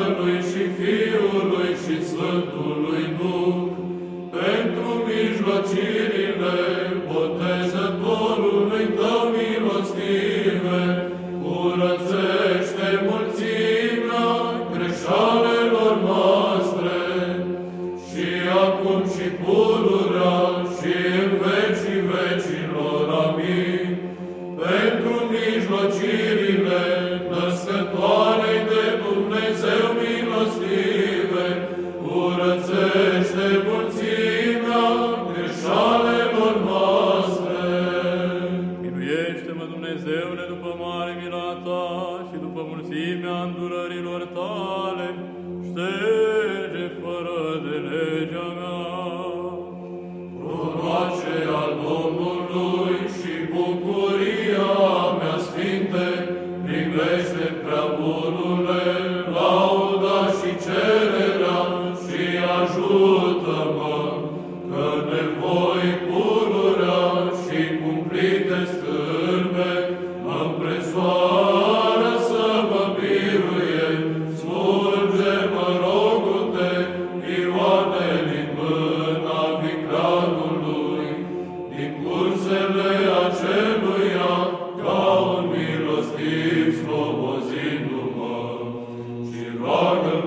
Tatălui și Fiului și Sfântului. după mare mila ta și după mulțimea îndurărilor tale, șterge fără de legea mea. Rogaște